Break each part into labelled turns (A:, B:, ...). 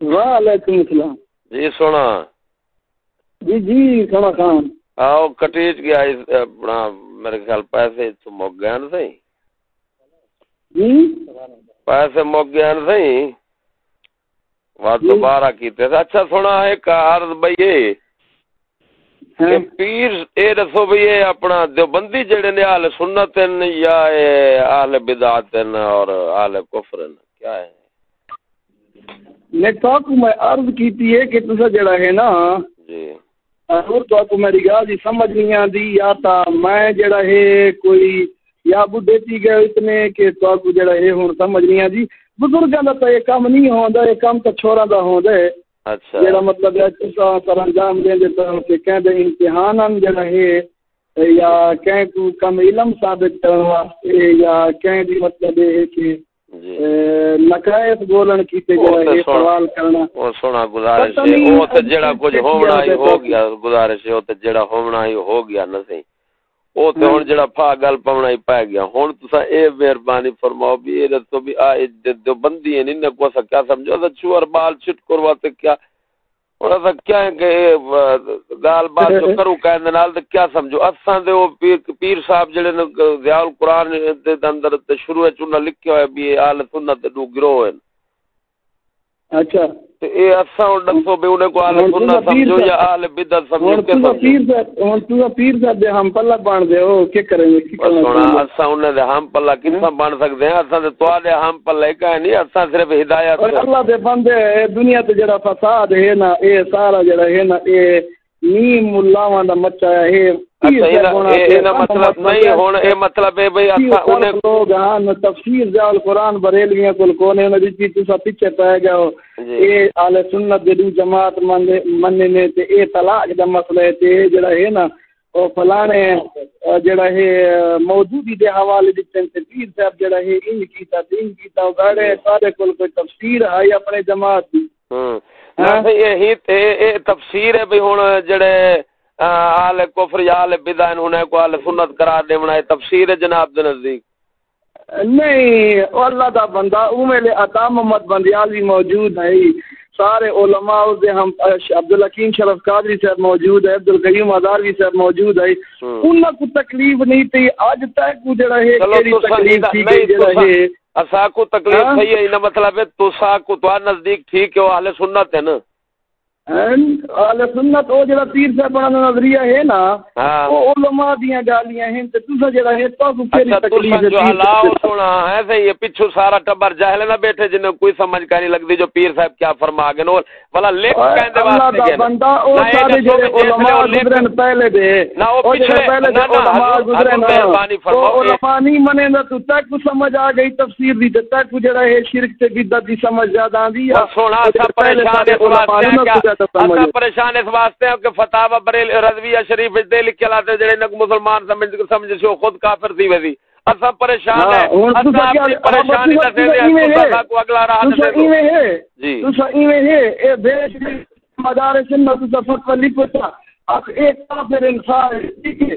A: وعلیکم السلام۔
B: جی سونا۔
A: جی جی سونا خان۔
B: آؤ کٹیچ گیا اپنا میرے خیال پیسے تو مک گیا نا
A: جی۔
B: پیسے مک گیا نا بات
A: جی۔
B: دوبارہ کیتے تھے۔ اچھا سونا ایک عرض
A: ہاں۔
B: پیر اے دسو بھی یہ اپنا دیوبندی جڑے نے اہل سنت یا اے اہل بدعت اور اہل کفر ہیں کیا ہے؟
A: کو میں عرض کیتی ہے کہ تسا جڑا ہے نا
B: جی۔
A: اور تو میری گل دی سمجھ نہیں آندی یا تا میں جڑا ہے کوئی یا بڈھے تھی گئے اتنے کہ تو کو جڑا ہے ہن سمجھ نہیں آندی۔ بزرگاں دا تو یہ کام نہیں ہوندا یہ کام تو چھوڑا دا ہوندا ہے۔
B: اچھا۔
A: جڑا مطلب ہے تسا سر انجام دیں دے تو کہ کہندے امتحان جڑا ہے یا کہیں کو کم علم ثابت کرن واسطے یا کہیں دی مطلب ہے کہ نقائص بولن کیتے
B: تے
A: ہے سوال کرنا۔
B: وہ سونا گزارش ہے وہ تے جڑا کچھ ہونا ہی ہو گیا گزارش ہے وہ تے جڑا ہونا ہی ہو گیا نہ سی وہ تے۔ ہن جڑا پھا گل پونا ہی پے گیا۔ ہن تسا اے مہربانی فرماؤ بھی اے دسو بھی آ اے جو بندی ہے نہ کو سا کیا سمجھو؟ تو چور بال چٹ کروا تے کیا اور دا کیا ہے کہ اے، آ، گال بات جو کرو کہندے نال تے کیا سمجھو؟ اساں دے او پیر دے اندر تے شروع وچ انہاں لکھیا ہویا بھی اے اہل سنت دے دو گروہ ہیں
A: اچھا۔
B: تے اے اساں ہن دسو بھی انہیں کو اہل سنت سمجھو یا اہل بدعت سمجھو کہ
A: تسا
B: سمجھو۔
A: پیر صاحب ہن تسا پیر صاحب دے ہم پلہ بن دے۔ ہو کی کریں گے؟ کی کرنا
B: سونا؟ اساں انہیں دے ہم پلہ کتنا بن سکتے ہیں اساں دے تواڈے ہم پلہ ہے نہیں اساں صرف ہدایت۔
A: اللہ دے بندے دنیا تے جڑا فساد ہے نا اے سارا جڑا ہے نا اے نیم ملاواں دا مچا ہے پیر صاحب ہونا
B: اے
A: تے
B: اے مطلب نہیں ہن اے مطلب اے بھئی
A: پیر
B: اساں
A: صاحب
B: انہیں
A: لوگ تفسیر دے القرآن بریلویاں کول کونے انہاں دی تسا پیچھے پے گئے ہو اے اہل سنت دے دو جماعت مندے مننے نے تے اے طلاق دا مسئلہ ہے تے اے جڑا ہے نا او فلانے اہ، جڑا ہے موجودی دے حوالے دتے تے پیر صاحب جڑا ہے ان کیتا تے ان کیتا او گاڑے سارے کول کوئی تفسیر ہے اپنے جماعت دی
B: ہوں؟ نہ یہی تے اے تفسیر ہے بھی ہن جڑے اہل کفر یا اہل بدعت انہیں کو اہل سنت قرار دیونا ہے تفسیر ہے جناب دے نزدیک
A: نہیں اللہ دا بندہ او میرے عطا محمد بندیالی موجود ہے سارے علماء دے ہم عبد الحکیم شرف قادری صاحب موجود ہے عبد القیوم ازاروی صاحب موجود ہے۔ انہاں کو تکلیف نہیں تھی اج تک جڑا ہے
B: تو
A: تکلیف تھی جڑا ہے
B: اسا کو تکلیف
A: ہاں؟
B: صحیح ہے نہ مطلب ہے تو سا کو تو نزدیک ٹھیک ہے وہ اہل سنت ہے نا
A: سنت او جڑا پیر صاحب بڑا نظریہ ہے نا او علماء دیاں گالیاں ہیں تے تسا جڑا ہے تو کو
B: اچھا
A: تکلیف ہے
B: جو
A: صاحب سے؟
B: سنا ہے صحیح ہے پچھو سارا ٹبر جاہل نہ بیٹھے جنہیں کوئی سمجھ کا نہیں لگتی جو پیر صاحب کیا فرما گئے نو والا لکھ کہندے
A: اللہ
B: واسطے
A: دا
B: گئے نا۔
A: بندہ او
B: نہ یہ
A: سارے جڑے علماء گزرن پہلے دے
B: نہ
A: او
B: پچھلے-
A: پہلے
B: نہ
A: دے
B: نہ
A: علماء نا
B: مہربانی فرماؤ
A: علماء نہیں منے نا تو تک کو سمجھ آ گئی تفسیر دی تے تک جڑا ہے شرک تے بدعت دی سمجھ زیادہ آندی ہے
B: سونا
A: جڑے پہلے
B: پریشان
A: سارے تو
B: پریشان اس واسطے ہیں کہ فتح بریل رضویہ شریف دے لکھ کے لاتے جڑے نک مسلمان سمجھ سمجھ سے خود کافر تھی ویسی۔ اسا پریشان
A: ہاں
B: ہے
A: ہن
B: اسا اپنی پریشانی
A: تسا
B: دسے دے
A: ہے
B: اسا کو اگلا راہ دے
A: ہے
B: جی۔
A: تسا ایویں ہے اے بیش مدارس نہ تسا فتوی لکھو تا اخ ایک کافر انسان ٹھیک ہے۔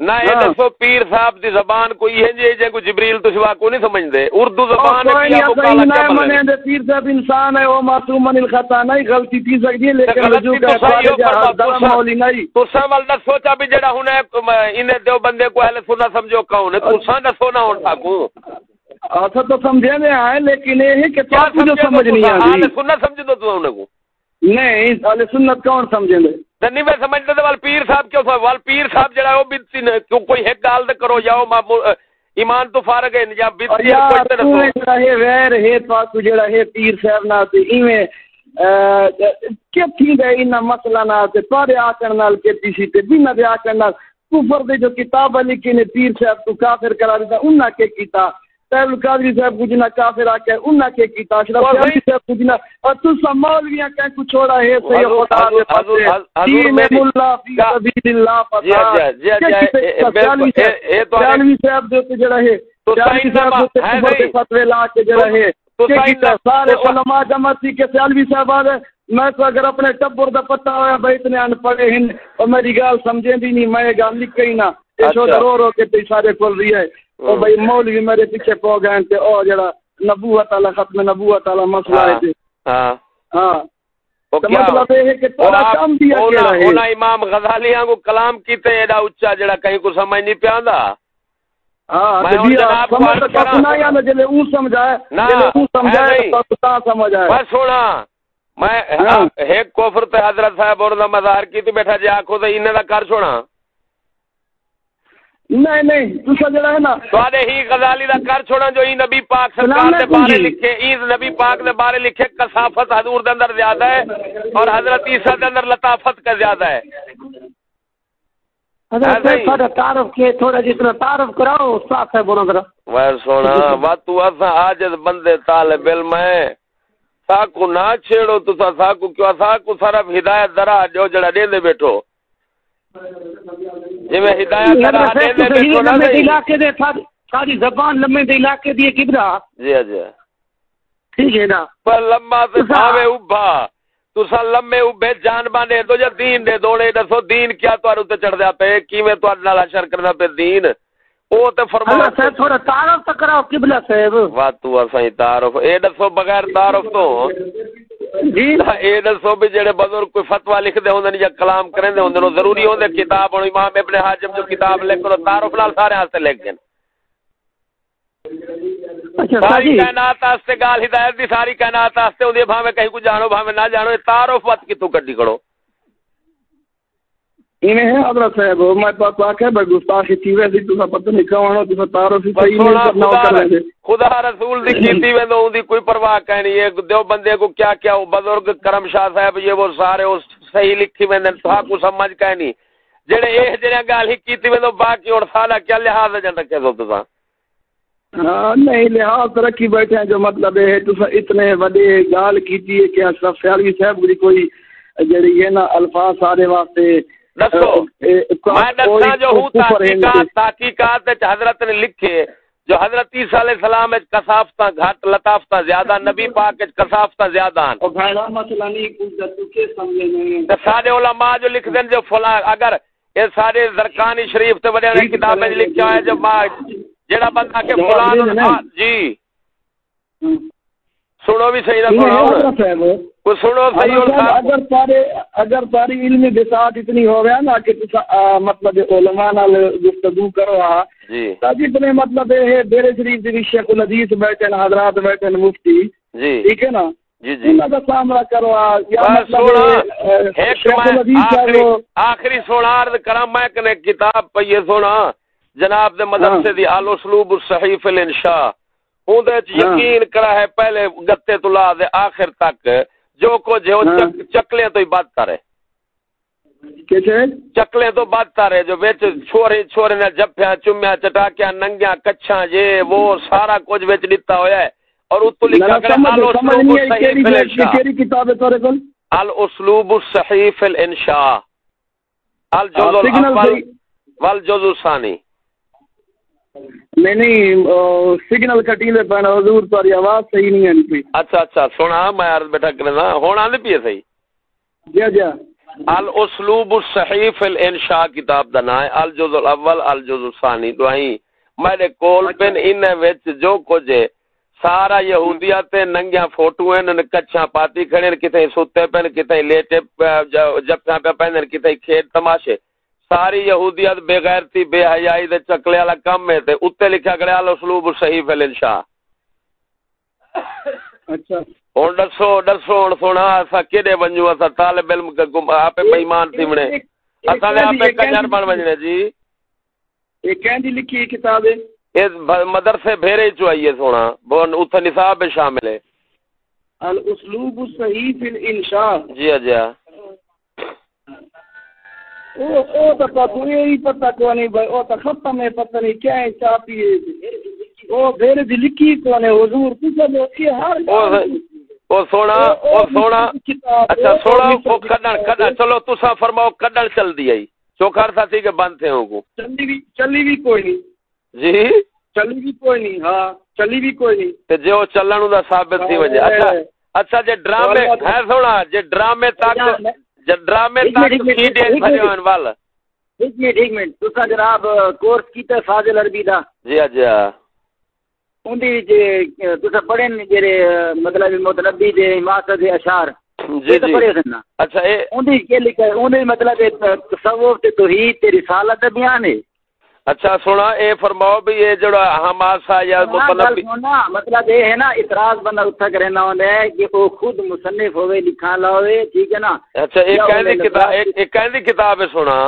B: نہ یہ
A: ہاں۔
B: دسو پیر صاحب دی زبان کوئی ہے جی جے کو جبریل تو سوا کو نہیں سمجھدے۔ اردو زبان
A: کوئی
B: کیا کو کالا کیا ملے
A: دے پیر صاحب انسان ہے وہ معصوم من الخطا نہیں غلطی تھی سکتی ہے لیکن رجوع
B: تو
A: کا
B: تسا-
A: مولی نہیں۔
B: تسا ول نہ سوچا بھی جڑا ہن انہیں دیو بندے کو اہل سنت سمجھو کون ہے تسا دسو نہ ہن تاکو
A: اصل تو سمجھے میں آئے لیکن یہ ہے کہ تو جو سمجھ نہیں
B: اہل
A: آتی
B: سنت سمجھ دو تو انہیں کو۔
A: نہیں اہل سنت کون سمجھے لے
B: تے نہیں میں ول پیر صاحب کیوں صاحب ول پیر صاحب جڑا ہے وہ کیوں کوئی ایک گال تے کرو جاؤ ایمان تو فارغ ہے یا کوئی تے
A: ہے ویر ہے تو تو جڑا ہے پیر صاحب نہ تے ایویں کہ دے مسئلہ نہ تے پارے کے تھی تے بنا دے کفر دے جو کتاب لکھی نے پیر صاحب تو کافر کرا دیتا انہاں کے کیتا۔ طیب القادری صاحب کو جنا کافر آکے انہاں کے کیتا اشرف
B: بھائی-
A: صاحب کو جنا اور تو سمولویاں کہیں کو چھوڑا ہے صحیح خدا دے
B: حضور
A: دین ملا فی سبیل اللہ
B: جی جی جی جی
A: فساد
B: اے- اے- اے- اے تو
A: صاحب جو تے جڑا ہے۔
B: تو
A: صاحب
B: ہے
A: کے
B: نہیں
A: فتوے لا کے جڑا ہے۔
B: تو
A: کہ
B: نہ-
A: سارے علماء جمع تھی کہ سیالوی صاحب آدھے میں تو اگر اپنے ٹبر دا پتہ ہویا بھائی اتنے ان پڑھے ہیں اور میری گال سمجھیں بھی نہیں میں گال لکھ گئی شو
B: اچھا۔
A: رو رو کے تے سارے رہی ہے۔
B: ہاں۔
A: بھائی مولوی میرے پیچھے پو گئے تے اور جڑا نبوت والا ختم نبوت والا مسئلہ ہے تے
B: ہاں
A: ہاں
B: وہ
A: تو
B: کیا
A: مطلب یہ ہے کہ تھوڑا کم دیا کیڑا ہے
B: اونا امام غزالی کو کلام کیتے ایڈا اچا جڑا کہیں کو سمجھ نہیں پیاندا
A: ہاں
B: میں
A: جی
B: جناب کو
A: سمجھ
B: عرض
A: تو
B: کراں۔
A: سنا یا نہ جلے اون سمجھائے
B: نہ،
A: جلے اون
B: ہے
A: سمجھائے
B: نہیں۔
A: تو تا سمجھ آئے
B: بس سونا میں
A: ہاں۔
B: ایک کوفر تے حضرت صاحب اور دا مظاہر بیٹھا جے آکھو تے انہاں دا کر چھوڑا
A: نہیں نہیں دوسرا جڑا ہے نا۔
B: تواڈے ہی غزالی دا کر چھوڑا جو ای نبی پاک سرکار دے بارے
A: جی۔
B: لکھے ای نبی پاک دے بارے لکھے کثافت حضور دے اندر زیادہ ہے اور حضرت عیسیٰ دے اندر لطافت کا زیادہ ہے۔
C: حضرت
B: ہی۔
C: تھوڑا تعارف کے تھوڑا جتنا تعارف کراؤ استاد صاحب انہوں ذرا۔
B: میں سونا وا تو اسا عاجز بندے طالب علم ہے ساکو نہ چھیڑو تو ساکو کیوں؟ ساکو صرف ہدایت درا جو جڑا دے دے بیٹھو۔ جی میں ہدایت دے دے
C: دے علاقے دے ساری- زبان لمے دے علاقے دی کبرا
B: جی جی
C: ٹھیک ہے نا۔
B: پر لمبا تے ابھا تسا لمے ابھے جان بانے تو جا دین دے دوڑے دسو دین کیا توارو تے چڑھ دیا پے؟ کیویں توار نال اشر کرنا پے دین؟ او تے فرما
C: حضرت صاحب تھوڑا تعارف تو کراؤ قبلہ صاحب
B: وا تو اساں تعارف اے دسو بغیر تعارف تو
C: جی
B: اے دسو بھی جڑے بزرگ کوئی فتوا لکھ دے ہوندے یا کلام کرن دے ہوندے ضروری ہوندے کتاب اور امام ابن حاجم جو کتاب لکھ کرو تعارف نال سارے ہاستے لکھ
C: اچھا
B: ساری کائنات واسطے گال ہدایت دی ساری کائنات واسطے ہوندی ہے بھاویں کہیں کو جانو بھاویں نہ جانو تعارف وقت کتوں کڈی کڑو
A: ہے حضرت صاحب میں تو آپ آکھے بھائی گستاخی تھی ویسی تو پتہ نہیں کہاں تو ہی
B: بس
A: صحیح نہیں
B: خدا
A: کر لیں
B: خدا رسول دی کیتی ویندو اون دی کوئی پرواہ نہیں ایک دیو بندے کو کیا کیا وہ بزرگ کرم شاہ صاحب یہ وہ سارے اس صحیح لکھی ویندن تو کو سمجھ کہیں نہیں جڑے اے جڑے گال ہی کیتی ویندو باقی اور سالا کیا لحاظ جن رکھے سو تساں
A: ہاں نہیں لحاظ رکھی بیٹھے ہیں جو مطلب ہے تو اتنے بڑے گال کیتی ہے کہ اشرف سیالوی صاحب کوئی جڑی ہے نا الفاظ سارے واسطے
B: دسو میں دسا جو ہوں تحقیقات تحقیقات وچ حضرت نے لکھے جو حضرت عیسیٰ علیہ السلام وچ کثافتاں گھٹ لطافتاں زیادہ نبی پاک وچ کثافتاں زیادہ ہیں
A: اور بھائی مسئلہ نہیں کچھ تو کے سمجھے نہیں
B: تے سارے علماء جو لکھ دین جو فلاں اگر یہ سارے زرکانی شریف تے بڑے کتاب میں لکھا ہے جو جڑا بندہ کہ فلان ہاں، جی۔ سنو بھی صحیح نہ کوئی سنو۔ صحیح اور
A: اگر سارے اگر ساری علمی بساط اتنی ہو گیا نا کہ مطلب علماء نال گفتگو کرو
B: جی۔
A: تا جتنے مطلب ہے ڈیرے شریف دی شیخ الحدیث بیٹھے ہیں حضرات بیٹھے ہیں مفتی۔
B: جی۔
A: ٹھیک ہے نا؟
B: جی جی۔
A: سامنا کرو مطلب
B: آخری
A: وہ-
B: سونا عرض کرا میں کنے کتاب پئیے سونا۔ جناب دے مدرسے
A: ہاں۔
B: دی آل اسلوب الصحیح فی الانشاء۔ وچ
A: ہاں۔
B: یقین کرا ہے پہلے گتے تو لا دے آخر تک۔ جو کو جو
A: ہاں۔
B: چک چکلے تو ہی کرے۔ چکلے تو بات کرے جو وچ چھوڑے چھوڑے نے جپیا چٹاکیا ننگیا کچھاں یہ وہ سارا کچھ وچ دتا ہویا ہے۔ اور اتو لکھا
A: سمجھ
B: آل
A: کتاب ہے تورے کول؟
B: الاسلوب الصحیح فی الانشاء۔ الجزء
A: آ، سگنل
B: الاول
A: صحیح-
B: والجزء الثانی
A: نہیں نہیں سگنل کٹی دے پہنا حضور تاری آواز صحیح نہیں آنی پئی
B: اچھا اچھا سونا میں عرض بیٹھا کرنا ہون آندی پی ہے صحیح؟
A: جا جا
B: الاسلوب الصحیح فی الانشاء کتاب دا نام ہے۔ الجزء الاول الجزء الثانی دوہیں میرے کول پن ان وچ جو کچھ ہے سارا یہودیت تے ننگیاں فوٹو ہیں کچھاں پاتی کھڑے کتے سوتے پن کتے لیٹے جپیاں پہ پہن کتے کھیت تماشے۔ ساری یہودیت بے غیرتی بے حیائی دے چکلے والا کم ہے تے اوتے لکھا گیا الاسلوب الصحیح فی الانشاء۔
A: اچھا۔
B: ہوں دسو دسو ہوں سونا اسا کیڑے بنجو اسا طالب علم گم آپ بےمان تھی بنے اسا دے آپ کنجر بن بجنے جی۔
A: یہ کہندی لکھی کتاب ہے؟
B: اس مدرسے بھیرے چو آئیے سونا۔ اتھا نصاب شامل ہے۔
A: الاسلوب الصحیح فی الانشاء۔
B: جی ہاں جی
A: نہیں پتہ کو نہیں بھائی او تا ختم ہے پتہ نہیں کیا ہے چاپی ہے۔ او بھیرے دی لکھی کو نے حضور پوچھا لو یہ ہر
B: او او سونا او سونا اچھا سونا او کڈن کڈن چلو تسا فرماؤ کڈن چل دی آئی۔ چوکھار تھا تھی کہ بند تھے ہوں کو
A: چلی بھی چلی بھی کوئی نہیں۔
B: جی؟
A: چلی بھی کوئی نہیں ہاں چلی بھی کوئی نہیں۔
B: تے جے او چلن دا ثابت تھی وجے اچھا اچھا جے ڈرامے ہے سونا جے ڈرامے تک جے ڈرامے تک سیڈے بھجن وال
C: ایک منٹ ایک منٹ تسا جناب کورس کیتا فاضل عربی دا۔
B: جی اجا
C: اندی جے تسا پڑھن جڑے مطلب متنبی دے ماسد اشعار
B: جی جی۔ اچھا اے
C: اندی کے لکھا اندی مطلب تصوف تے توحید تے رسالت دا بیان ہے۔
B: اچھا سونا اے فرماؤ بھی یہ جڑا حماسہ یا مطلب
C: مطلب یہ ہے نا اعتراض بندہ اتھا کرنا ہوندا ہے کہ وہ خود مصنف ہوئے لکھا لاوے ٹھیک ہے نا؟
B: اچھا ایک کہندی کتاب ایک کہندی کتاب ہے سونا۔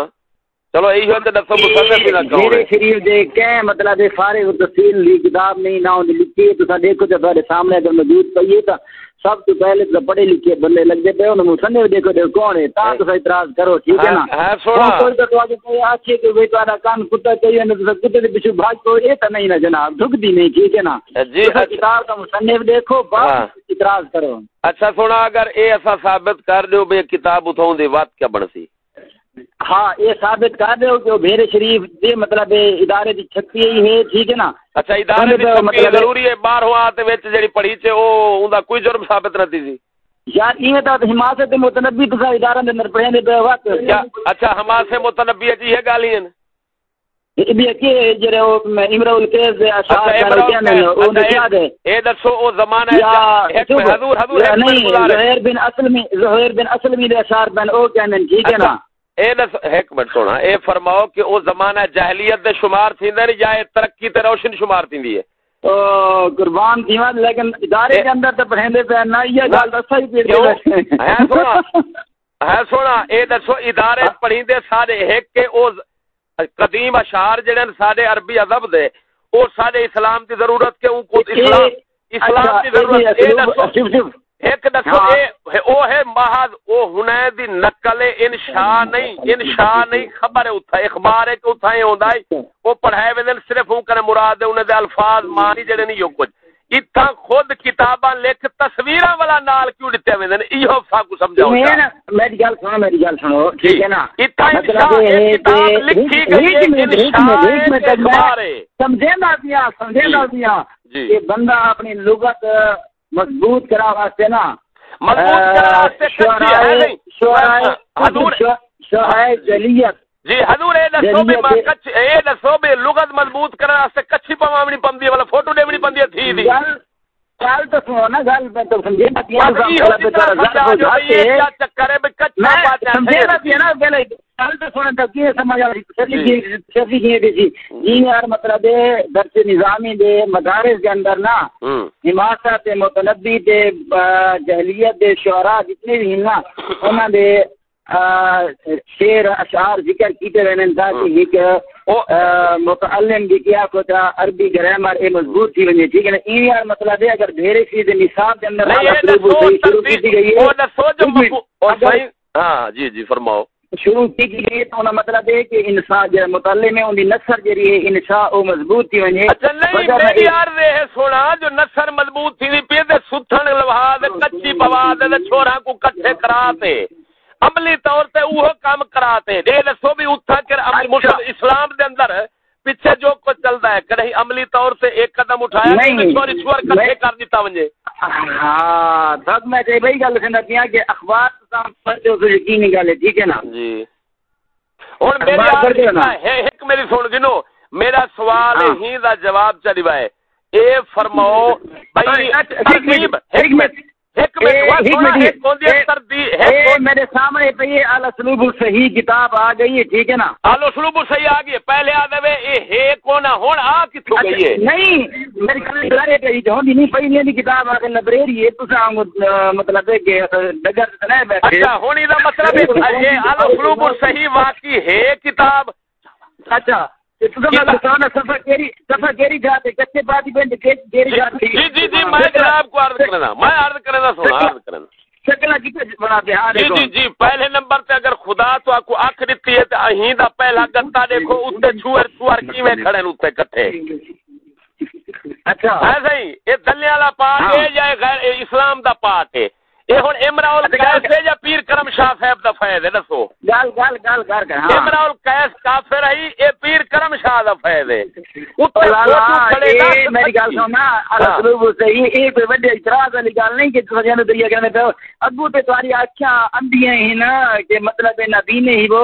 B: چلو یہی ہوتے دسو مصنف نہ کہو۔
C: میرے شریف دے کہ مطلب فارغ التفصیل لی کتاب نہیں نہ ہوندی لکھی ہے تو دیکھو تھوڑے سامنے اگر موجود پئی ہے تو سب تو پہلے تو پڑھے لکھے بندے لگ دے پے انہوں مصنف دیکھو دے کون ہے؟ تا تو اعتراض کرو ٹھیک ہے نا؟
B: ہے سونا
C: کوئی تو تو کوئی اچھے کہ بھئی تہاڈا کان کتا چاہیے نہ تو کتے دے پیچھے بھاگ تو اے تا نہیں نا جناب دھک دی نہیں ٹھیک ہے نا؟
B: جی
C: تساں کتاب کا مصنف دیکھو
B: ہاں۔
C: بس اعتراض کرو۔
B: اچھا سونا اگر اے ایسا ثابت کر دیو بھی کتاب اتھوں دی بات کیا بنسی؟
C: ہاں یہ ثابت کر دو کہ بھیر شریف دے مطلب ادارے دی چھپی ہی ہے ٹھیک ہے نا؟
B: اچھا ادارے دی چھپی
C: مطلب-
B: ضروری ہے باہر ہوا تے وچ جڑی پڑھی چے او اوندا کوئی جرم ثابت نہ تھی
C: یار یہ تو حماست متنبی تو ادارہ دے اندر پڑھے دے وقت۔
B: اچھا ہما سے متنبی جی گالی ہیں
C: یہ اشعار
B: اچھا میں
C: نہیں
B: گزارے۔
C: زہیر بن اسلمی دے اشعار بن او کہنے ٹھیک ہے نا؟
B: اچھا، اے دس ایک منٹ سونا اے فرماؤ کہ او زمانہ جاہلیت دے شمار نے یا ترقی تے روشن شمار تھیندی ہے؟
C: تو قربان لیکن ادارے اندر تو پڑھے دے پہ نہ یہ گل دسا ہی
B: کیوں؟ ہے سونا ہے سونا اے دسو ادارے پڑھیندے سارے ایک کے او قدیم اشعار جڑے سارے عربی ادب دے او سارے اسلام دی ضرورت کے ان کو اسلام اسلام دی ضرورت۔ اے دسو۔ ایک دسو
C: ہاں۔
B: او ہے محض او ہنے دی نقل انشاء نہیں انشاء نہیں خبر ہے اتھا اخبار ہے کہ اتھا ہی ہوندا ہے۔ او پڑھائے ویندے صرف اون کنے مراد ہے انہاں دے الفاظ معنی جڑے نہیں جو کچھ۔ اتھا خود کتاباں لکھ تصویراں والا نال کیوں دتے ویندے نے ایہو ساکو سمجھاؤ
C: میں نا میری گل سنو میری گل سنو ٹھیک ہے نا؟
B: اتھا
C: مطلب
B: انشاء ایک کتاب لکھی گئی ہے انشاء ہے
C: سمجھے نہ دیا سمجھے
B: جی۔
C: نہ دیا
B: جی۔
C: کہ بندہ اپنی لغت مضبوط کرا واسطے نا۔
B: مضبوط کرا
C: شعرائے شعرائے جلیت۔
B: جی حضور اے دسو
C: جلیت-
B: کچھ اے دسو بھی لغت مضبوط کرن واسطے کچھی پواونی پندی والا فوٹو دیونی پندی تھی دی۔
C: تو سنو نا گل میں تو سمجھے
B: کیا چکر ہے
C: سمجھے نا پہلے گل تو سنن تو کی سمجھ آ رہی
B: جی۔
C: شفی کی بھی جی جی یار مطلب ہے درس نظامی دے مدارس کے اندر نا حماسہ تے متنبی جہلیت دے شعراء جتنے بھی ہیں نا انہاں دے شعر اشعار ذکر کیتے رہنے تاکہ ایک
B: او-
C: آ، متعلم بھی کیا کو تا عربی گرامر اے مضبوط تھی ونجے ٹھیک ہے نا؟ این یار مطلب ہے اگر ڈھیرے چیز نصاب کے اندر شروع کی گئی ہے۔ ایک
B: اور صحیح ہاں جی جی فرماؤ۔
C: شروع کی گئی تو انہاں مطلب ہے کہ انسان جو متعلم ہے ان دی نثر ہے انشاء او مضبوط تھی ونجے
B: اچھا نہیں میری
C: ایک-
B: یار دے ہے سونا جو نثر مضبوط تھی پی تے ستھن لوہا دے کچی پوا دے چھوڑا کو کٹھے کراتے عملی طور تے اوہ کام کراتے دے دسو بھی اتھا کر عملی
C: اچھا۔
B: اسلام دے اندر پیچھے جو کچھ چلتا ہے کہیں عملی طور سے ایک قدم اٹھایا
C: نہیں،
B: کٹھے کر دیتا ونجے
C: ہاں تب میں تے بھائی گل سندا پیا کہ اخبار پڑھتے ہو تو یقینی گل ہے ٹھیک ہے نا؟
B: جی۔
C: نا؟
B: ہے ایک میری سن گنو میرا سوال
C: ہاں۔
B: ہی دا جواب چلی وائے اے فرماؤ بھائی
C: ایک منٹ ایک منٹ۔ میرے سامنے پہ یہ الاسلوب صحیح کتاب آ گئی ہے ٹھیک ہے نا؟
B: آلو سلوب صحیح آ گئی ہے۔ پہلے آ دے ہے کون آ کتوں گئی ہے؟
C: اچھا، نہیں میری گل ادارے پہ نہیں دی کتاب آ کے لائبریری ہے تساں آ، مطلب ہے کہ ڈگر تے نہ بیٹھے۔
B: اچھا مطلب ہے یہ صحیح واقعی ہے کتاب۔
C: اچھا
B: پہلے نمبر تے اگر خدا تو آپ کو اکھ دیتی ہے تے اہیں دا پہلا گتا دیکھو اتنے چھوئر چھوئر کیویں کھڑے اتنے کٹھے۔
C: اچھا۔
B: ہے صحیح؟ یہ دلے والا پاٹ ہے۔ یا اسلام دا پاٹ ہے۔ یہ ہن امراؤل
C: اچھا،
B: قیس ہے یا پیر کرم شاہ صاحب دا فیض ہے؟ دسو۔
C: گل گل گل کر کر ہاں۔
B: امراؤل قیس کافر ہے یہ پیر کرم شاہ دا فیض ہے۔
C: او لالا اے میری گل سننا
B: ہاں۔
C: اسلوب صحیح اے کوئی وڈے اعتراض والی گل نہیں کہ تساں جانو دریا کہنے پے اگو تے تہاڈی اکھاں اندیاں ہی نا کہ مطلب ہے نبی نے ہی وہ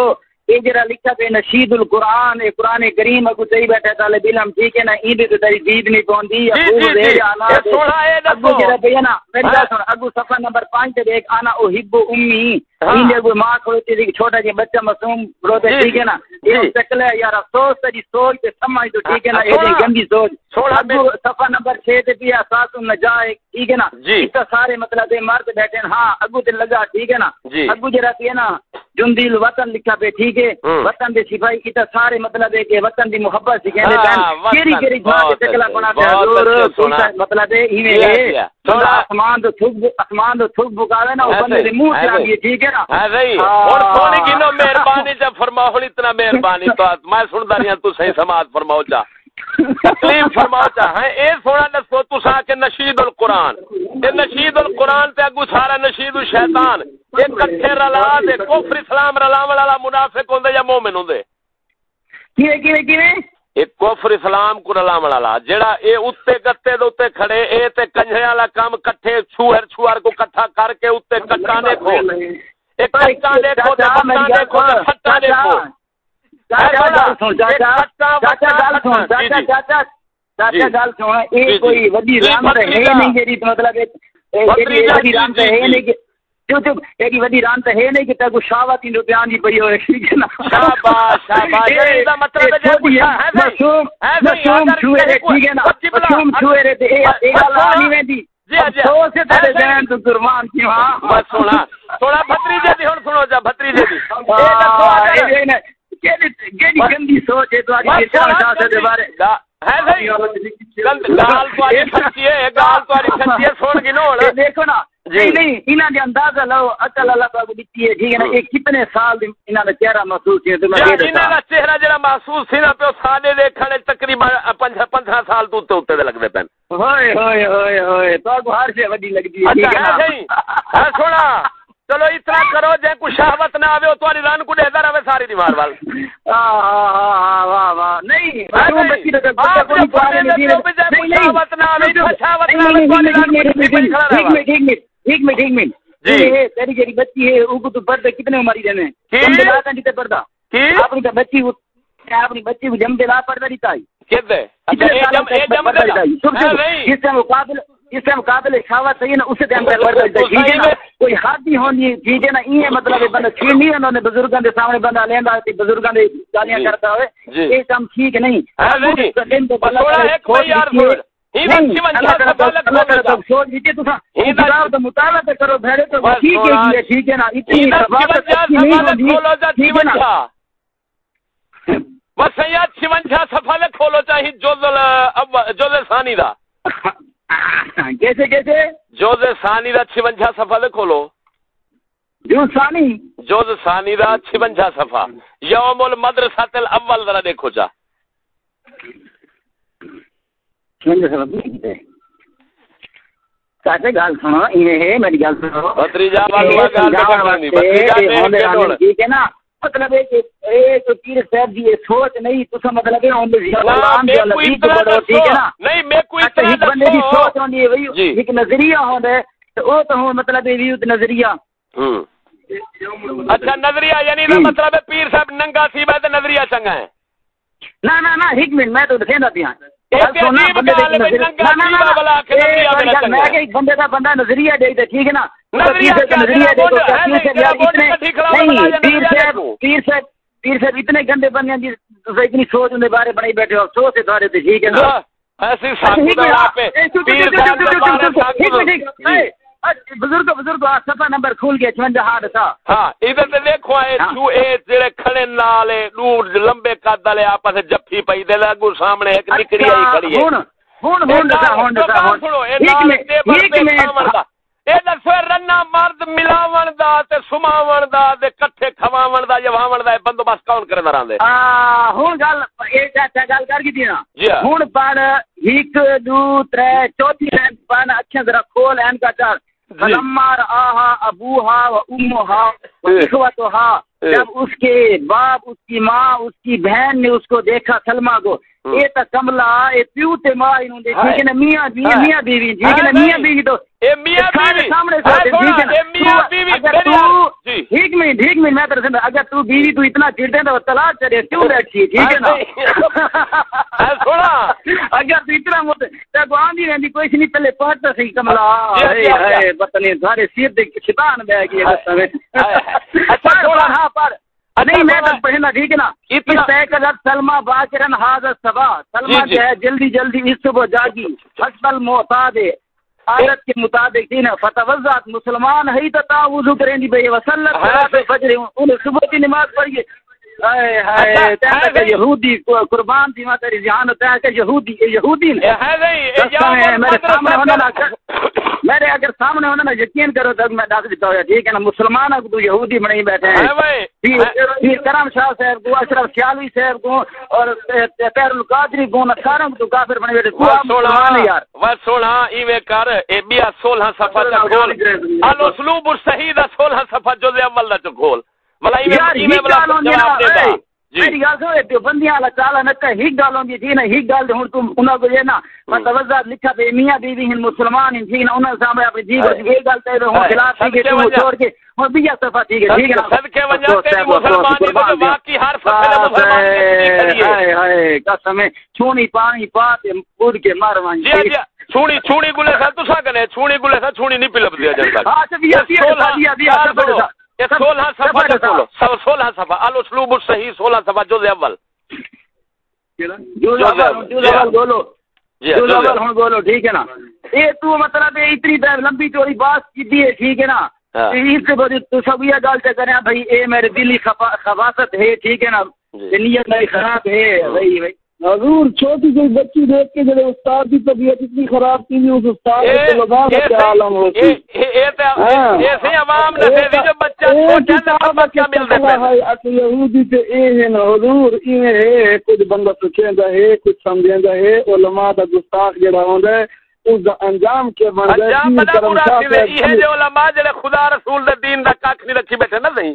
C: جڑا لکھا پہ نشید القرآن اے قرآن کریم اگو صحیح بیٹھا طالب علم ٹھیک ہے نا این تے تیری جید نہیں پوندی
B: جی، جی، جی۔ اے سونا اے دسو۔
C: اگو جڑا پہ نا میری
B: ہاں۔
C: گل سن اگو صفحہ نمبر 5 تے دیکھ انا احب امی
B: ہاں۔
C: این دے کوئی ماں کھڑوتی تھی چھوٹا جی بچہ معصوم کھڑوتے
B: جی،
C: ٹھیک ہے نا
B: جی۔
C: یہ شکل ہے یار افسوس تیری سوچ تے سمجھ تو ٹھیک ہے نا یہ
B: سونا۔
C: گندی سوچ اگو صفحہ نمبر 6 تے بھی اساس النجاہ ٹھیک ہے نا
B: جی۔
C: اس سارے مطلب ہے مرد بیٹھے ہاں اگو تے لگا ٹھیک ہے نا
B: جی۔
C: اگو جڑا پہ نا جندی وطن لکھا پہ ٹھیک ہے۔ وطن دے سپاہی کی سارے مطلب ہے کہ وطن دی محبت سی کہندے
B: ہاں،
C: پہن
B: وطن،
C: کیڑی کیڑی جہاں
B: بہت
C: تے چکلا
B: اچھے،
C: بنا تے حضور۔ سوچا مطلب ہے ایویں ہے
B: سنا۔
C: آسمان تو تھوک آسمان تو تھوک بکاوے نا
B: ایسے،
C: بندے دے منہ۔ آندی ہے ٹھیک ہے نا
B: ہے صحیح
C: ہاں۔
B: اور سونی گنو مہربانی جب فرماؤ اتنا مہربانی تو میں سندا رہیا تو صحیح سماعت فرماؤ جا تکلیف فرماؤ چا ہے اے سونا دسو تسا کہ نشید القرآن اے نشید القرآن تے اگو سارا نشید الشیطان۔ اے کٹھے رلا دے کفر اسلام رلاون والا منافق ہوندے یا مومن ہوندے؟
C: کیویں کیویں کیویں؟
B: ایک کفر اسلام کو رلاون والا جیڑا اے اوتے گتے دے اوتے کھڑے اے تے کنجھے والا کام کٹھے چھوہر چھوہر کو کٹھا کر کے اوتے کٹا دیکھو۔ ایک کٹا دیکھو تے بٹا دیکھو تے دیکھو۔
C: چاچا سن۔ چاچا چاچا
B: جی،
C: چاچا
B: جی۔
C: چاچا
B: جی۔
C: چاچا گل سن
B: جی،
C: یہ
B: جی۔
C: کوئی وڈی
B: جی،
C: رحمت ہے
B: بھتریجا۔
C: نہیں جیڑی مطلب ایک- ایک
B: بھتریجا،
C: جیڑی وڈی
B: جی،
C: رحمت
B: جی،
C: ہے
B: جی۔
C: نہیں کہ ایڈی وڈی رحمت ہے نہیں کہ تکو شاوت ہی روپیاں دی پئی ہوئے ٹھیک ہے نا
B: شاباش، شاباش۔
C: اے-
B: دا مطلب ہے کچھ ہے۔
C: معصوم معصوم
B: کہیں کوئی-
C: ٹھیک ہے نا معصوم چھوئے رہے تے اے اے گل آ نہیں ویندی
B: جی جی
C: تیرے
B: ہے صحیح۔
C: ذہن تو قربان کیوں ہاں
B: بس سونا سونا بھتریجے دی ہن سنو جا بھتریجے دی اے دسو
C: اے نے کیڑی گندی سوچ ہے تہاڈی
B: بس
C: بیٹا شاہ دے بارے
B: جی۔
C: کتنے سال چہرہ محسوس
B: جی چہرہ جڑا محسوس سی نا پیو سادے دیکھن وچ تقریباً 15 سال تو دے لگدے پن
C: ہوئے ہوئے ہوئے ہوئے تو ہر شے وڈی
B: اچھا صحیح ہے سونا چلو اتنا کرو جے کوئی شہوت نہ آوے او تہاڈی رن کو دیدا رہے ساری دیوار وال شہوت نہ جی۔
C: تیری جڑی بچی ہے تو کتنے دینے پردہ اپنی تو بچی اپنی بچی کو جم دلا پردہ دیتا ہے جس سے جس سے مقابل شاوت ہے نا اس سے ٹائم ہے۔ ٹھیک ہے نا کوئی حد ہی ہونی ہے ٹھیک ہے نا یہ مطلب ہے بندہ چھین نہیں انہوں نے بزرگوں کے سامنے بندہ لیندا تے بزرگوں نے گالیاں
B: جی۔
C: کرتا ہوئے۔
B: جی۔
C: یہ کام ٹھیک نہیں۔ دن تو
B: بس تھوڑا ایک یار
C: مطالعہ کرو بھڑے تو ٹھیک ہے ٹھیک ہے نا اتنی
B: کھولو سیاد چونجا صفحہ دے کھولو چاہی جوزل اول جوزل ثانی دا۔
C: کیسے کیسے؟
B: جوز ثانی دا چونجا صفحہ دے کھولو
C: جو ثانی؟
B: جوز ثانی دا چونجا صفحہ۔ یوم المدرسہ الاول ذرا دیکھو جا۔
C: چاچے گل سنو یہ ہے میری گل سنو۔
B: بھتریجا والو
C: یہ
B: گل
C: سمجھاؤਣ
B: کرنی کے
C: رہنے، ٹھیک ہے نا؟ مطلب ہے کہ ایک پیر صاحب دی یہ سوچ نہیں تو مطلب ہے
B: نا میں
C: جو
B: کوئی
C: نبی
B: اتنا
C: پڑھو ٹھیک ہے نا؟
B: نہیں میں کوئی
C: اچھا
B: اتنا
C: ایک بندے دی سوچ ہوندی ہے وہی
B: جی۔
C: ایک نظریہ ہوندا ہے تو وہ تو مطلب ہے ویو نظریہ۔
B: ہوں۔ اچھا نظریہ یعنی دا
C: جی۔
B: مطلب ہے پیر صاحب ننگا سی بات نظریہ چنگا ہے۔
C: نہ نہ نہ ایک منٹ میں تو دکھیندا پیا۔
B: کے
C: ایک بندے دا بندہ نظریہ دے تے ٹھیک ہے نا پیر صاحب دے اتنے گندے بندے ہیں جی اتنی سوچ ان دے بارے بنائی بیٹھے ہو افسوس ہے تے ٹھیک ہے نا
B: ایسی
C: بزرگ بزرگ صفحہ نمبر کھول گیا 56 ہاں دسا
B: ہاں ادھر تے دیکھو اے
C: ہاں۔
B: چھو اے جڑے کھڑے نالے دور لمبے قد والے آپس جفی پئی دے لگو سامنے ایک نکڑی آئی کھڑی ہے۔
C: ہن ہن ہن دسا ہن دسا ہن۔
B: اے نال اے دسو رنا مرد ملاون دا تے سماون دا تے کٹھے کھواون دا جواون دا اے بندوبست کون کرے نہ دے
C: آ ہن گل اے چاچا گل کر کی نا
B: جی۔
C: ہن پڑھ ایک دو ترے چوتھی لائن پڑھ اکھیں ذرا کھول این کا چار۔ فلما رآها ابوها وامها
B: جی۔
C: واخوتها جب اس کے باپ اس کی ماں اس کی بہن نے اس کو دیکھا سلما کو۔ یہ تو کملا یہ پیو تے ماں انہوں
B: ہائے۔
C: ٹھیک ہے نا میاں
B: ہائے۔
C: میاں بیوی ٹھیک ہے نا میاں۔ بیوی تو
B: اے میاں بیوی
C: سامنے
B: سونا،
C: ٹھیک ہے نا؟
B: اے میاں بیوی
C: اگر تو
B: جی
C: ٹھیک میں ٹھیک میں میں تیرے سے اگر تو بیوی تو اتنا چڑھتے تو طلاق چڑھے کیوں بیٹھی ہے ٹھیک ہے نا
B: سونا
C: اگر تو اتنا مت تے کو آندی رہندی کوئی نہیں پہلے تو صحیح کملا
B: جی، جی، جی۔
C: ہائے پتہ نہیں سارے سیر دے شیطان بہ گئے۔
B: اچھا، تھوڑا-
C: ہاں
B: اچھا،
C: نہیں میں ٹھیک ہے نا؟
B: اتنا-
C: طے کا سلمہ باکرن حاضر صبا سلمہ
B: جی، جی۔
C: جو ہے جلدی جلدی اس صبح جاگی۔ المعتاد عادت کے مطابق نا۔ فتوزات مسلمان ہے تو تا وضو کریں بھئی۔
B: ہاں،
C: صلاۃ فجر انہیں صبح کی نماز پڑھیے۔ ہائے ہائے
B: اچھا، بھئی۔
C: یہودی قربان تھی ماں تیری جان ہے کہ یہودی یہ یہودی
B: ہے نہیں
C: میرے سامنے ہونا نا میرے اگر سامنے ہونا نا یقین کرو تب میں ڈاک دیتا ہوں ٹھیک ہے نا؟ مسلمان ہے تو یہودی بنے ہی بیٹھے ہیں۔ کرم شاہ صاحب کو اشرف سیالوی صاحب کو اور پیر القادری کو کو تو کافر بنے بیٹھے۔ تو مسلمان یار۔
B: وہ سونا ایویں کر اے بیا 16 صفحہ کھول۔ ال اسلوب الصحیح دا 16 صفحہ دے اول دا کھول۔ ملا ایویں
C: یار
B: ایویں
C: ہی
B: بلا
C: گال ہوندی
B: جواب دا
C: اے، میری
B: جی۔
C: گال سو تے بندیاں والا چالا نہ کہ ہی گال ہوندی تھی نا ہی گال ہن تم انہاں کو یہ نا متوجہ لکھا تے میاں بیوی ہیں مسلمان ہیں ٹھیک نا انہاں سامنے اپنی جی کو یہ گال تے ہن خلاف
B: صدقے
C: تو
B: ونجا۔
C: چھوڑ کے ہن بیا صفہ ٹھیک ہے ٹھیک ہے
B: صدقے ونجا تیری مسلمانی تو جو باقی ہر فصل ہے مسلمانی کی کھڑی ہے۔
C: ہائے ہائے قسم ہے چھونی پانی پا تے بوڑھ کے مار وان
B: جی جی چھوڑی چھوڑی گلے سا تسا کنے چھوڑی گلے سا چھوڑی نہیں پلب دیا جنتا
C: ہاں تو بیا بیا بیا
B: سولہ سب سولہ صفحہ. ال اسلوب الصحیح سولہ جو دے اول.
C: بولو.
B: جی
C: ٹھیک ہے نا؟ اے تو مطلب اے اتنی بے- لمبی چوڑی بات کی ہے ٹھیک ہے نا؟
B: ہاں۔
C: اس سے بڑی تو سب یہ گل تے کریں بھائی اے میرے دلی خفا- خباثت ہے ٹھیک ہے نا؟
B: جی۔
C: یہ نیت میری خراب ہے بھائی بھائی۔
A: حضور چھوٹی سی بچی دیکھ کے جڑے استاد کی طبیعت اتنی خراب تھی اس استاد
B: اے-
A: کو لگا
B: اے
A: کیا
B: صحیح-
A: عالم ہوتی
B: اے- اے- اے تے-
A: ہاں۔
B: اے عوام نے سے جو بچہ
A: اے
B: چھوٹا سب بچہ مل دے
A: چکلا ہے۔ اک یہودی تے اے ہے نا حضور ایویں ہے کچھ بندہ سکھیندا ہے کچھ سمجھیندا ہے علماء دا گستاخ جڑا ہوندا ہے اس دا انجام کے بن جائے
B: انجام بڑا برا سی دے یہ جو علماء جڑے خدا رسول دے دین دا کھ نہیں رکھی بیٹھے نا صحیح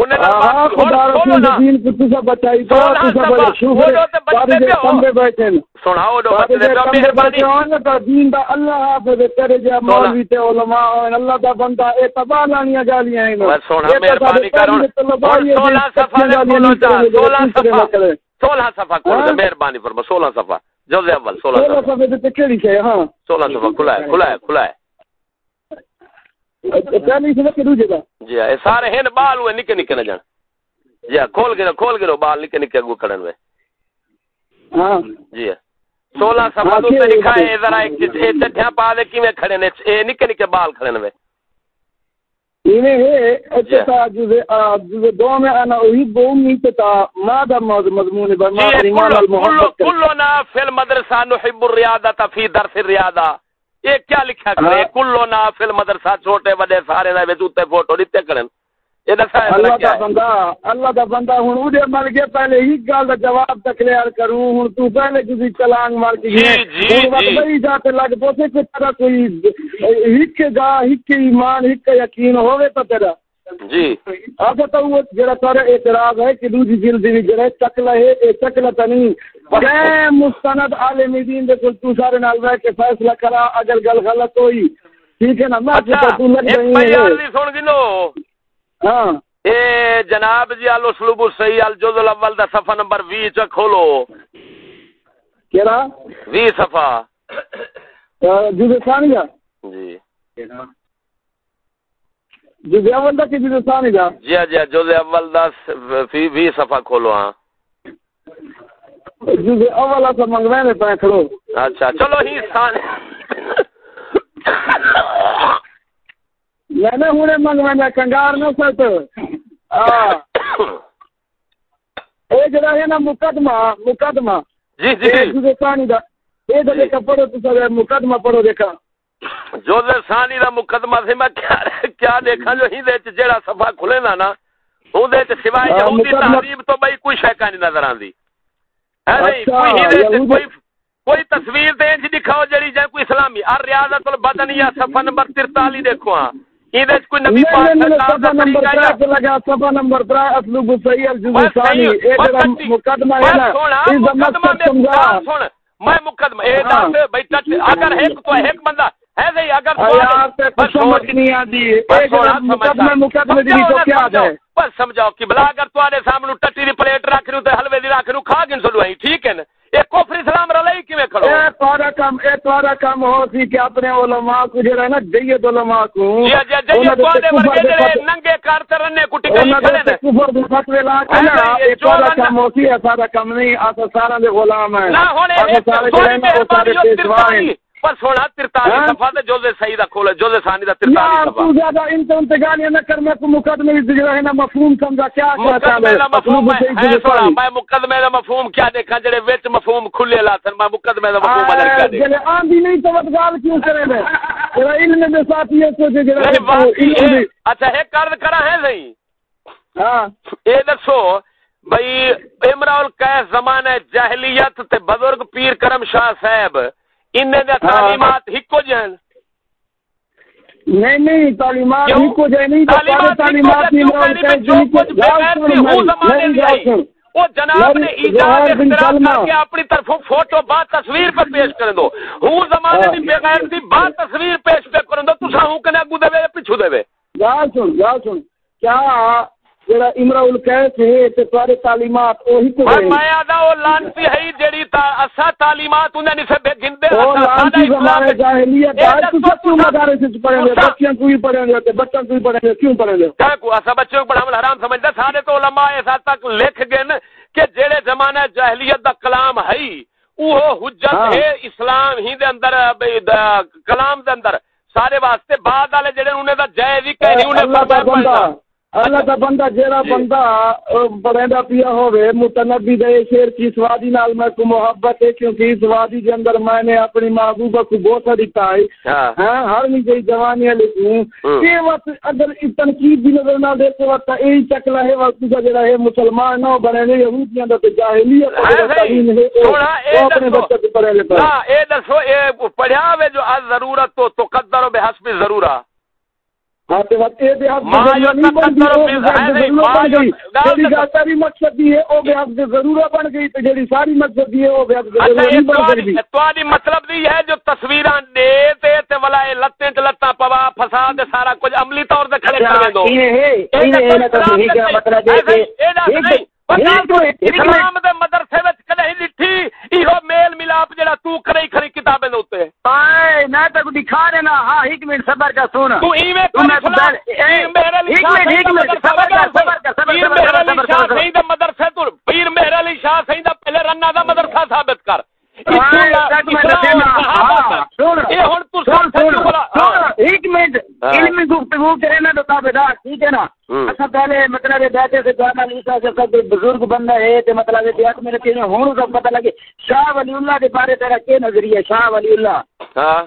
B: سولہ سفا، مہربانی
A: یہ
B: سولہ
A: دے ہاں؟
B: مہربانی فرما سولہ جو اول
A: ہاں
B: صفحہ۔ کھلا ہے؟ کھلا ہے کھلا ہے
A: پہلی سے کہ دوسرے دا
B: جی ہاں سارے ہیں بال ہوئے نکے نکے نہ جان۔ جی ہاں کھول کے کھول کے بال نکے نکے اگو کھڑن ہوئے۔
A: ہاں۔
B: جی ہاں۔ سولہ
A: ہاں،
B: تو لکھا ہے۔ ذرا ایک چٹھیاں پا دے کیویں کھڑے نے؟ اے نکے نکے بال کھڑن ہوئے۔
A: ایویں ہے اچھا جزء جزء دو میں انا احب امي تتا ماذا مضمون بما
B: جی
A: ایمان
B: کلو
A: المحبت
B: کلو کلو نا فی المدرسہ نحب الریاضہ فی درس الریاضہ۔ یہ کیا لکھا کرے؟
A: ہاں۔
B: کلو نا فی المدرسہ چھوٹے بڑے سارے دے وچ اوتے فوٹو دتے کرن۔ یہ دسا
A: اللہ دا بندہ اللہ دا بندہ ہن اودے مل گیا پہلے ہی گل دا جواب تک کروں ہن تو پہلے کسی چلانگ مار کے
B: جی،
A: گئے
B: جی، جی۔
A: بئی جاتے لگ پوسے کہ تیرا کوئی ہک گا ہک ایمان ہک یقین ہوے تو تیرا۔
B: جی۔
A: اچھا تو وہ جڑا سارا اعتراض ہے کہ دوسری جلد بھی جڑا چکلا ہے اے چکلا تا مستند عالم دین دے کول تو سارے نال بیٹھ کے فیصلہ کرا اگر گل غلط ہوئی ٹھیک ہے نا؟ میں
B: اچھا
A: تو لگ رہی ہے
B: علی سن گنو
A: ہاں۔
B: اے جناب جی ال اسلوب الصحیح الجزء الاول دا صفحہ نمبر 20 چ کھولو۔
A: کیڑا؟
B: 20 صفحہ۔
A: جزء ثانیہ؟
B: جی۔
A: جزء اول دا کہ جزء ثانی دا؟
B: جی جی جزء اول دا فی 20 صفحہ کھولو ہاں۔
A: جزء اول اسا
B: اچھا چلو ہی سان
A: میں نے ہونے منگوانے کنگار نہ سٹ ہاں۔ اے جڑا ہے نا مقدمہ مقدمہ۔
B: جی جی۔
A: اے جزء ثانی دا اے دا دیکھا پڑھو تو سارے مقدمہ پڑھو دیکھا۔
B: جو دے ثانی دا مقدمہ سے میں کیا دیکھا جو ہی دے صفحہ کھلے نا نا دے سوائے
A: ہاں،
B: یہودی تو بھائی کوئی شے کا نہیں نظر آندی۔
A: اچھا،
B: کوئی تصویر دین جی دکھاؤ جڑی جائے کوئی اسلامی۔ ار ریاضت البدن یا صفحہ نمبر ترتالی دیکھو ہاں۔ ایدھے اس کوئی نبی پاک کا
A: صفحہ نمبر ترہ سے لگا صفحہ نمبر ترہ اسلوب سعی
B: الجزو
A: ثانی۔
B: ایدھے
A: مقدمہ ہے نا ایدھے
B: مقدمہ میں
A: سمجھا۔
B: میں مقدمہ ایدھے بیٹا اگر ایک تو ایک بندہ اگر
A: آپ سمجھ نہیں آتی۔ دی تو کیا۔ ہے
B: بس سمجھاؤ کہ بلا اگر سامنے ٹٹی دی پلیٹ رکھ رہی تے حلوے دی رکھ رہی کھا گن سلوائی ٹھیک ہے نا؟ ایک کفر اسلام رلائی کیویں کھڑو؟
A: اے تارا کم اے تارا کم ہو سی کہ اپنے علماء کو جڑا ہے نا دیت علماء کو۔
B: جی جی جی
A: انہاں دے
B: تواڈے
A: کفر
B: ورگے
A: دے
B: جڑے
A: فتوے-
B: ننگے کر تے رنے کو ٹکائی
A: انہاں
B: کھڑے
A: دے
B: نے
A: کفر دے فتوے لا کے نا
B: اے
A: اے
B: جو
A: تارا
B: بندہ-
A: کم ہو سی اے سارا کم نہیں اسا سارا دے غلام ہیں۔ اسا سارے جڑے نا سارے پیشوا
B: پر سونا ترتالی
A: ہاں؟
B: صفحہ تے جوزے صحیح دا کھولا جوزے ثانی دا ترتالی
A: یار
B: صفحہ۔
A: تو زیادہ ان تو انتقالیاں نہ کر میں کو مقدمے میں جو ہے نا مفہوم سمجھا کیا
B: مقدمے دا مفہوم ہے۔ ہے سونا میں مقدمے دا مفہوم کیا دیکھا جڑے وچ مفہوم کھلے لاتن میں مقدمے دا مفہوم بدل کیا دیکھا
A: جلے آندھی نہیں تو گال کیوں کرے میں جرا علم میں ساتھ یہ سوچے
B: ہے
A: بھی
B: اچھا ایک عرض کرا ہے صحیح
A: ہاں۔
B: اے دسو بھئی امراء القیس زمانہ جاہلیت تے بزرگ پیر کرم شاہ صاحب انہیں دے
A: ہاں۔
B: تعلیمات ہکو جہن
A: نہیں نہیں تعلیمات
B: کیوں؟
A: ہی کو جائے نہیں تو سارے
B: تعلیمات
A: تعلیمات
B: کیوں
A: عمران
B: کہنی
A: قیس
B: جو کچھ بغیر تھی وہ زمانے دی آئی وہ جناب نے ایجاد
A: زہر بن
B: اختراع
A: سلمہ۔
B: کر کے اپنی طرف فوٹو بعد تصویر پہ پیش کر دو ہوں زمانے
A: ہاں۔
B: دی بغیر تھی بعد تصویر پیش پہ کر دو تسا ہوں کنے اگو دے وے پیچھے دے
A: گال سن گال سن کیا جڑا امرا القیس ہے تے سارے تعلیمات وہی کو
B: پر
A: جائے
B: میں آدھا وہ لانتی ہے جیڑی تا اسا تعلیمات انہیں نہیں سے بے گندے
A: او
B: اسا
A: لانتی
B: سادہ
A: زمانے
B: اسلام
A: جاہلیت
B: اے
A: آج
B: دسو
A: تو کیوں
B: تسا-
A: مدارس سے پڑھیں گے
B: تسا-
A: بچیاں کو ہی پڑھیں گے تے بچوں کو ہی پڑھیں گے کیوں پڑھیں گے
B: کیا کو اسا بچوں کو پڑھا حرام سمجھدا سارے تو علماء ایسا تک لکھ گئے ن کہ جڑے زمانہ جاہلیت دا کلام ہے وہ حجت
A: ہاں۔
B: ہے اسلام ہی دے اندر کلام دے اندر۔ سارے واسطے بعد والے جڑے انہیں دا جائز ہی کہنی
A: بندہ۔ اللہ کا بندہ جیڑا
B: جی۔
A: بندہ پڑھیندا پیا ہوے متنبی دے شیر کی سوادی نال میں کو محبت ہے کیونکہ اس وادی کے اندر میں نے اپنی محبوبہ کو ساری تائی
B: ہاں
A: ہاں ہر نہیں گئی جوانیاں لکھوں
B: ہوں۔
A: یہ وقت اگر اس تنقید بھی نظر وقت یہی چکلا ہے وقت کا جڑا ہے مسلمان نہ بنے نے یہودیاں دا تے جاہلیت
B: ہے
A: دا۔ تعلیم ہے
B: اے
A: اپنے بچے کو پڑھے لیتا
B: ہاں اے دسو اے پڑھیا ہوئے جو از ضرورت تو تو قدر و بحسب ضرورہ
A: مقصد بن گئی ساری مقصد حق
B: اچھا مطلب دی ہے جو تصویراں دے تے تے ولا اے لتیں تے لتاں پوا فساد سارا کچھ عملی طور تے کھڑے کر دو۔
C: یہ ہے یہ ہے مطلب ہے کہ
B: اسلام دے مدرسے وچ کدے ہی لٹھی ایہو میل ملاپ جڑا تو کرے کھڑی کتابیں دے اوتے
C: آئے نہ تک دکھا دینا ہاں ایک منٹ صبر کا سن۔
B: تو ایویں
C: تو میں
B: کر
C: بتا- اے،
B: پیر مہر علی
C: ایک
B: شاہ
C: منٹ، ایک
B: سید
C: منٹ،
B: مدرسہ
C: صبر کر، صبر کر، صبر
B: پیر
C: صبر
B: مہر
C: صبر
B: علی
C: صبر
B: شاہ
C: صبر
B: سید مدرسے تو پیر مہر علی شاہ سید پہلے رنا دا مدرسہ ثابت کر۔
C: ہاں، ایک منٹ
B: ہاں۔
C: علمی گفتگو کرے نا تو تابے دار ٹھیک ہے نا؟
B: ہوں۔
C: اچھا پہلے مطلب یہ بیٹھے سے جانا عیسیٰ سے کوئی بزرگ بندہ ہے تو مطلب ہوں پتہ لگے شاہ ولی اللہ کے بارے تیرا کیا نظریہ شاہ ولی اللہ۔
B: ہاں۔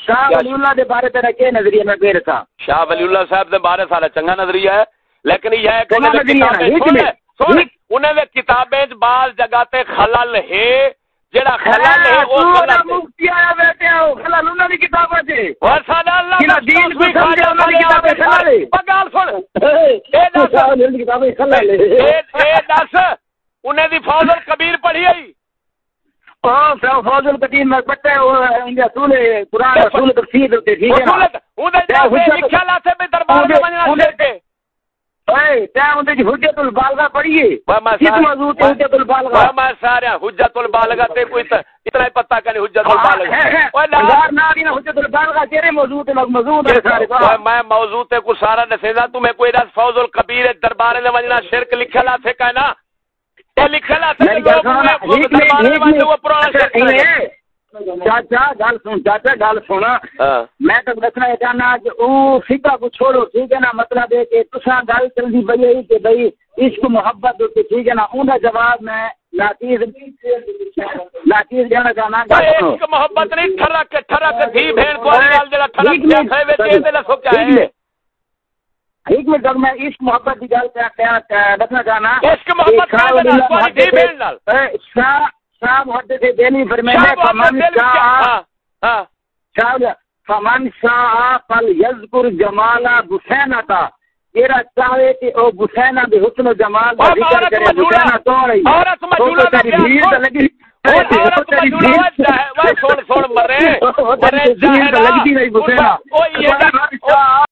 C: شاہ ولی اللہ کے بارے تیرا کیا نظریہ میں تھا
B: شاہ ولی اللہ صاحب دے بارے سارا چنگا نظریہ ہے لیکن یہ ہے کہ سن انہیں دے کتابیں بعض جگہ تے خلل ہے جڑا خلل ہے وہ
C: تو
B: خلل
C: مفتی آیا بیٹھے ہو خلال اللہ کی کتاب ہے
B: اور سادہ اللہ دا
C: دین کو
B: توفیق
C: سمجھے
B: خواجہ
C: اللہ کی
B: صالح
C: کتابیں
B: علیہ
C: خلل۔
B: بگال سن۔
A: اے
B: دس-
A: کتابیں خلل
B: اے اے دس۔ انہیں دی فوز الکبیر پڑھی آئی۔
C: ہاں فوج القدیم میں پتہ ہے وہ ان اصول قرآن اصول تفسیر ہوتے ٹھیک ہے نا؟
B: اصول
C: حجت-
B: لکھا لاتے بھی دربار میں
C: انہیں-
B: بننا
C: حجت پڑھیے۔
B: میں
C: حجت
B: حجت تے کوئی ت- اتنا ہی پتہ کہ نہیں حجت البالغہ۔ وہ لا-
C: ہزار نہ دینا حجت البالغہ تیرے موضوع تے لوگ موضوع ہے سارے
B: وہ میں موضوع تے کو سارا دسے دا تمہیں کوئی رس فوز الکبیر دربار شرک لکھا لاتے کہ نا یہ لکھا لاتے
C: میری
B: کہ
C: گل
B: لوگ
C: سنو نا،
B: وہ
C: ایک
B: دربار
C: منٹ،
B: میں
C: ایک
B: بننے وہ
C: منٹ۔
B: پرانا
C: اچھا،
B: شرک گا۔
C: یہ- چاچا گل سن چاچا گل سنا
B: ہاں۔
C: میں تو دسنا چاہنا کہ وہ فکا کو چھوڑو ٹھیک ہے نا؟ مطلب ہے کہ تسا گل چلتی پی ہے کہ بھائی عشق محبت ہوتی ٹھیک ہے نا؟ جواب میں چاہنا گل
B: ایک محبت نہیں ٹھرک ٹھرک دھی بہن کو نال جڑا ٹھرک
C: منٹ،
B: کھائے وے تے دسو کیا
C: ایک
B: ہے؟
C: منٹ۔ ایک منٹ تک میں عشق محبت کی گل کیا- کیا- دسنا چاہنا
B: عشق محبت تمہاری
C: محدث
B: دھی بہن نال۔
C: شاہ محدث دہلی فرمایا فمن شاہ
B: ہاں ہاں۔
C: فمن شاہ فل یذکر جمالا بسینا تا جیڑا چاہے کہ او بسینا دے حسن و جمال دا ذکر کرے بسینا تو رہی
B: عورت مجھولا دا
C: بھیڑ لگی
B: عورت مجھولا وجہ ہے وہ سن سن مرے مرے
C: تے لگدی نہیں بسینا
B: او یہ